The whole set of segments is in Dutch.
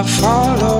I follow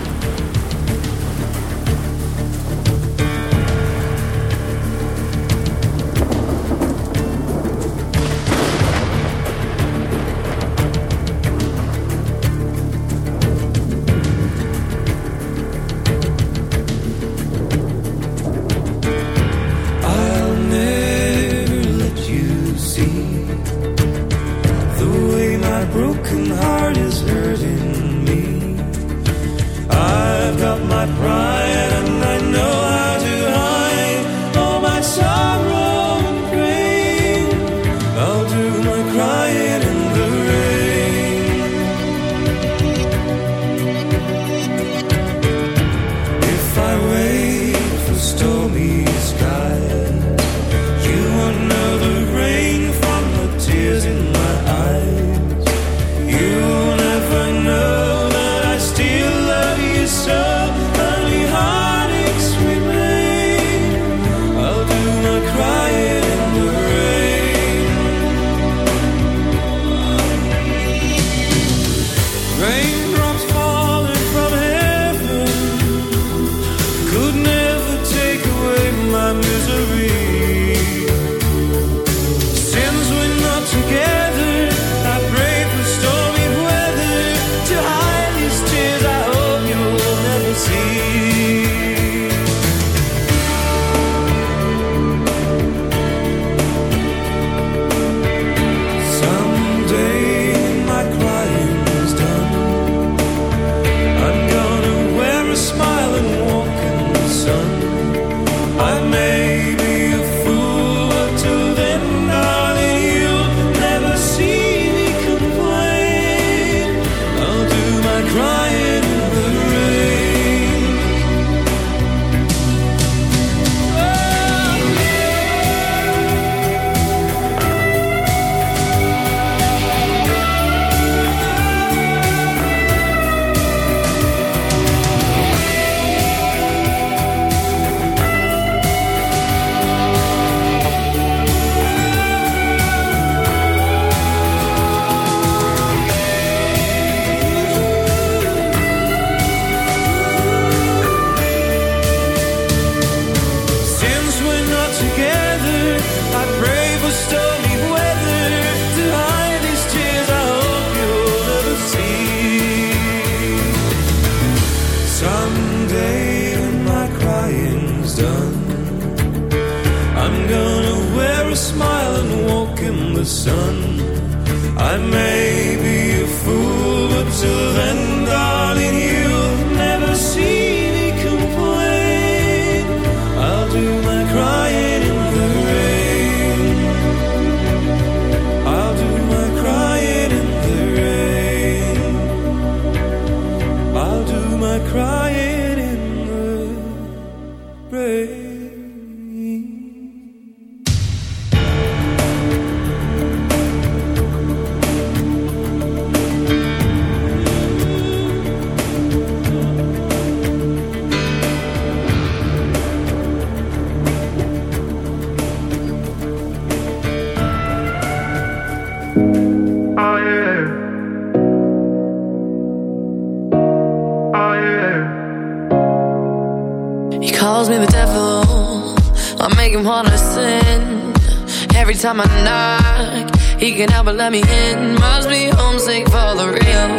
Let me in. Must be homesick for the real.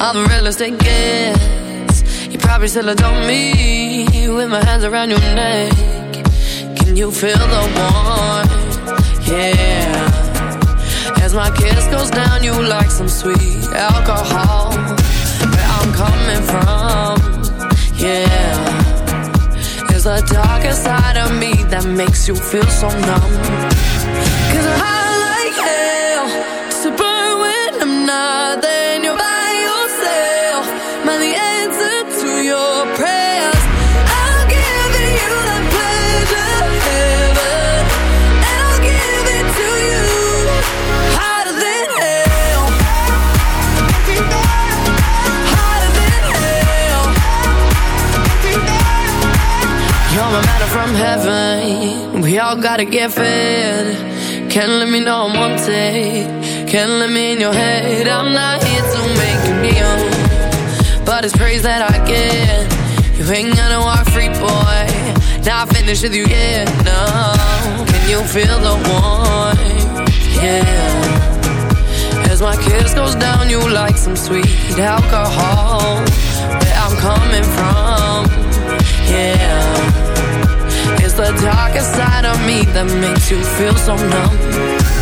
All the real estate gets. You probably still adore me with my hands around your neck. Can you feel the warmth? Yeah. As my kiss goes down, you like some sweet alcohol. Where I'm coming from, yeah. It's the darkest side of me that makes you feel so numb. Cause I from heaven. We all gotta get fed. Can't let me know I'm on take. Can't let me in your head. I'm not here to make you kneel, but it's praise that I get. You ain't gonna walk free, boy. Now I finished with you yeah. No, can you feel the warmth? Yeah. As my kiss goes down, you like some sweet alcohol makes you feel so numb.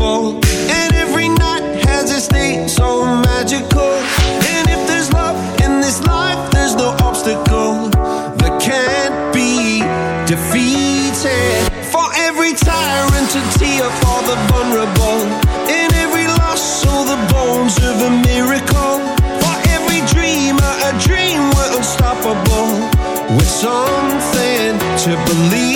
And every night has its day, so magical. And if there's love in this life, there's no obstacle that can't be defeated. For every tyrant, a tear for the vulnerable. In every loss, so the bones of a miracle. For every dreamer, a dream we're unstoppable. With something to believe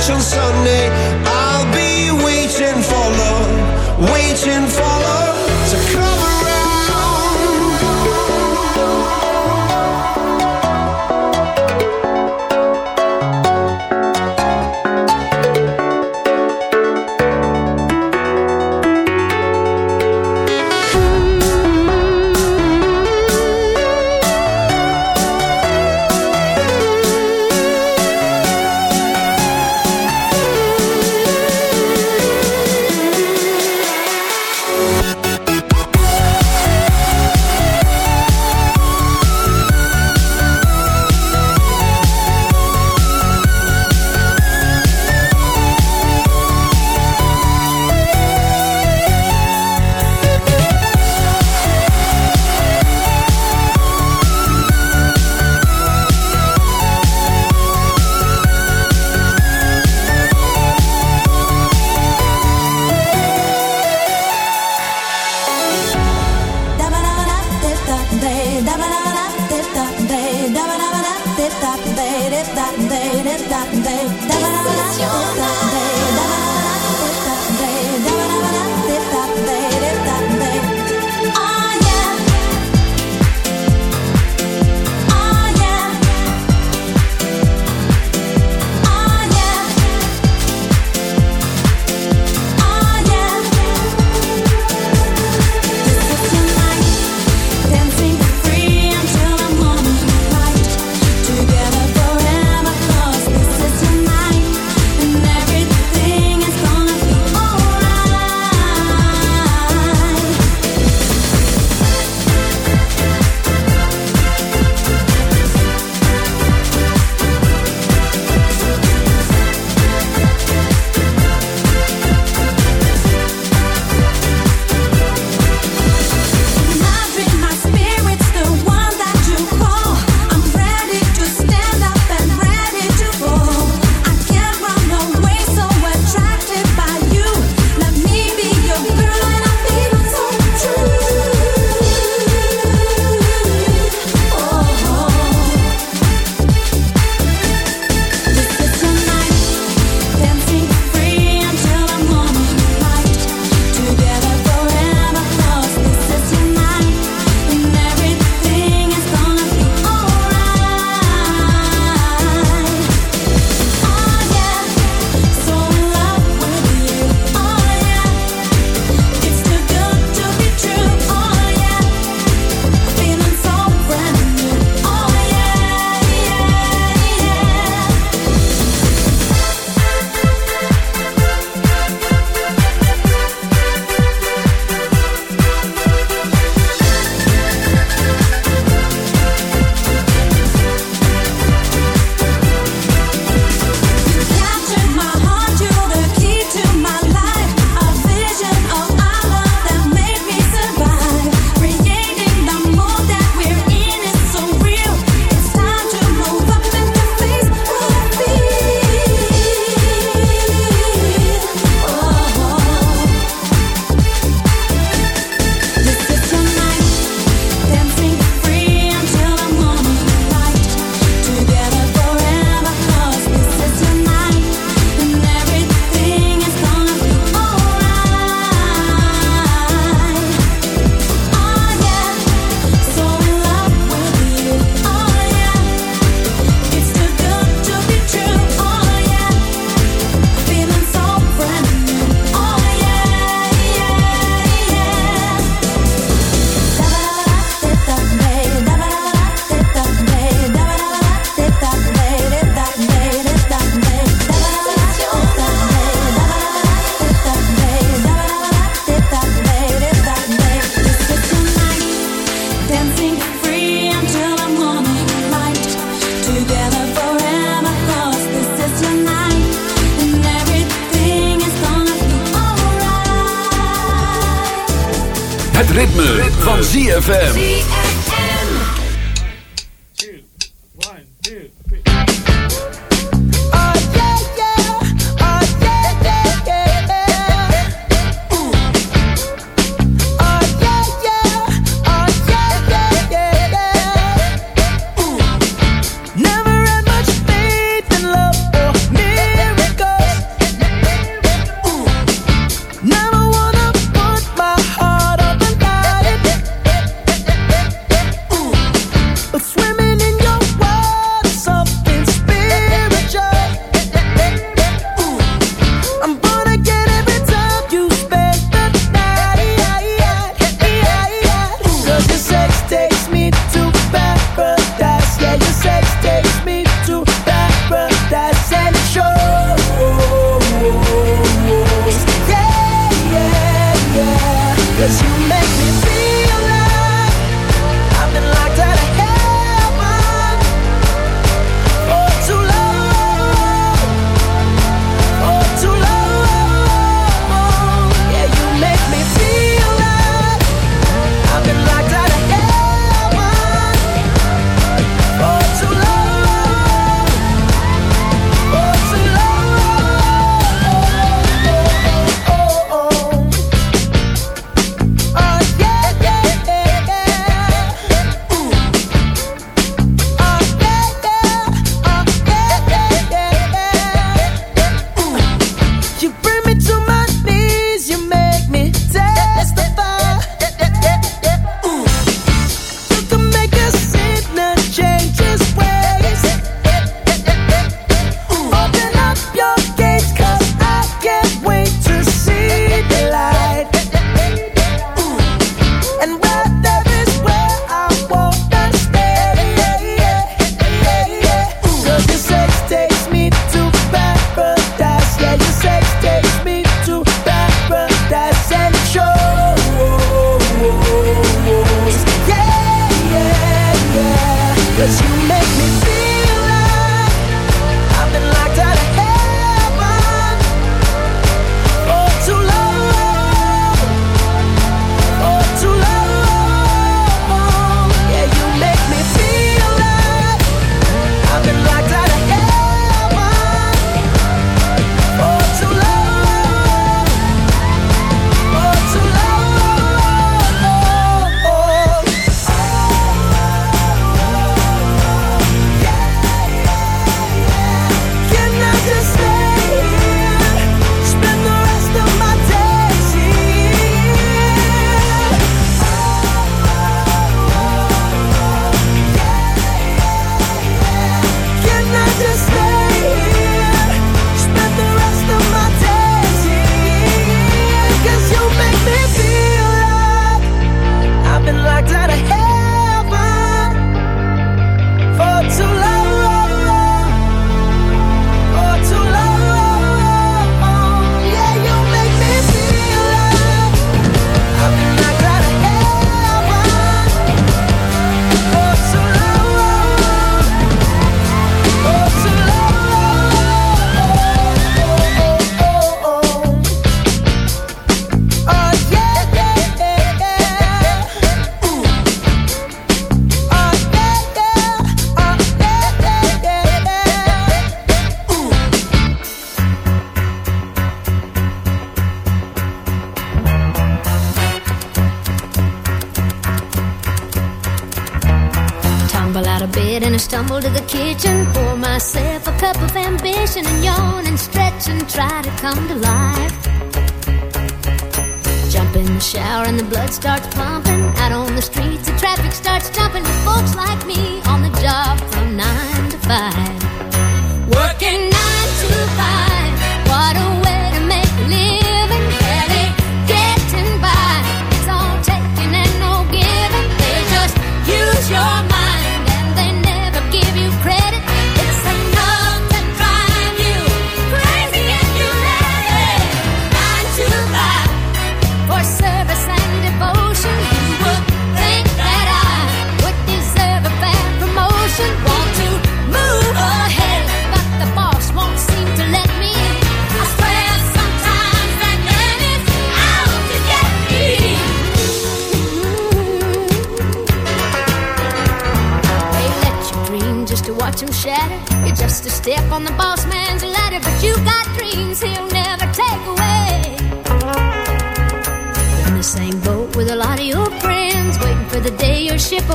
church on Sunday.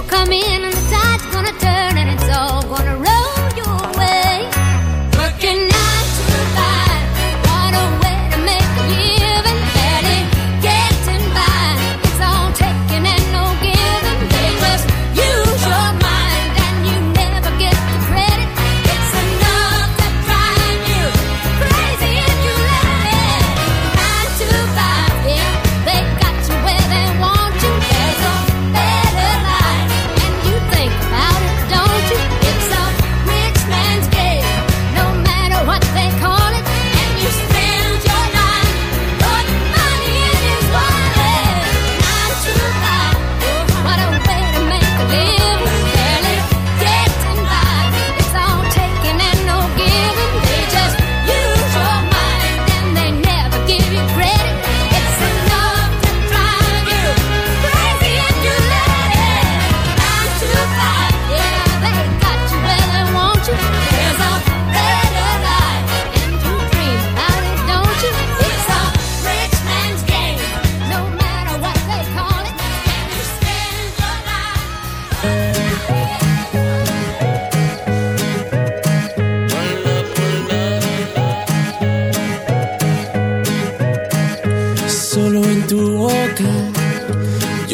come in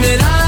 Mira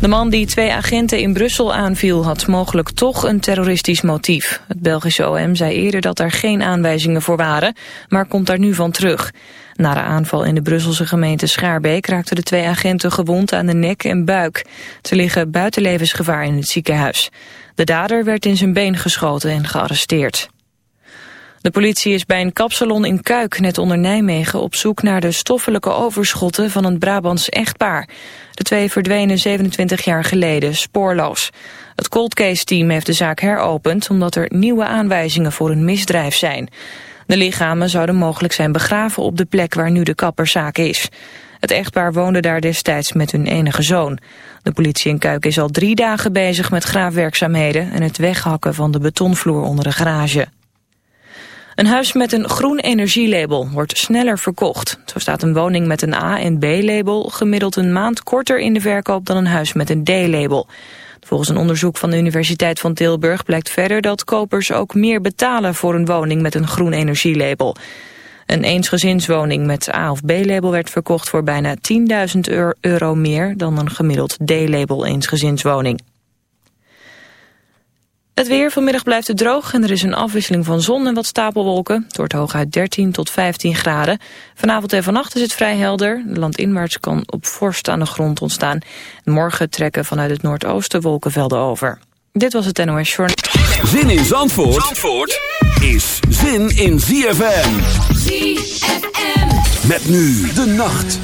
De man die twee agenten in Brussel aanviel had mogelijk toch een terroristisch motief. Het Belgische OM zei eerder dat er geen aanwijzingen voor waren, maar komt daar nu van terug. Na de aanval in de Brusselse gemeente Schaarbeek raakten de twee agenten gewond aan de nek en buik. Ze liggen buiten levensgevaar in het ziekenhuis. De dader werd in zijn been geschoten en gearresteerd. De politie is bij een kapsalon in Kuik, net onder Nijmegen, op zoek naar de stoffelijke overschotten van een Brabants echtpaar. De twee verdwenen 27 jaar geleden, spoorloos. Het cold case team heeft de zaak heropend omdat er nieuwe aanwijzingen voor een misdrijf zijn. De lichamen zouden mogelijk zijn begraven op de plek waar nu de kapperszaak is. Het echtpaar woonde daar destijds met hun enige zoon. De politie in Kuik is al drie dagen bezig met graafwerkzaamheden... en het weghakken van de betonvloer onder de garage. Een huis met een groen energielabel wordt sneller verkocht. Zo staat een woning met een A- en B-label gemiddeld een maand korter in de verkoop dan een huis met een D-label. Volgens een onderzoek van de Universiteit van Tilburg blijkt verder dat kopers ook meer betalen voor een woning met een groen energielabel. Een eensgezinswoning met A- of B-label werd verkocht voor bijna 10.000 euro meer dan een gemiddeld D-label eensgezinswoning. Het weer vanmiddag blijft het droog en er is een afwisseling van zon en wat stapelwolken. Het wordt hooguit 13 tot 15 graden. Vanavond en vannacht is het vrij helder. De landinwaarts kan op vorst aan de grond ontstaan. Morgen trekken vanuit het noordoosten wolkenvelden over. Dit was het NOS Short. Zin in Zandvoort, Zandvoort is zin in ZFM. ZFM. Met nu de nacht.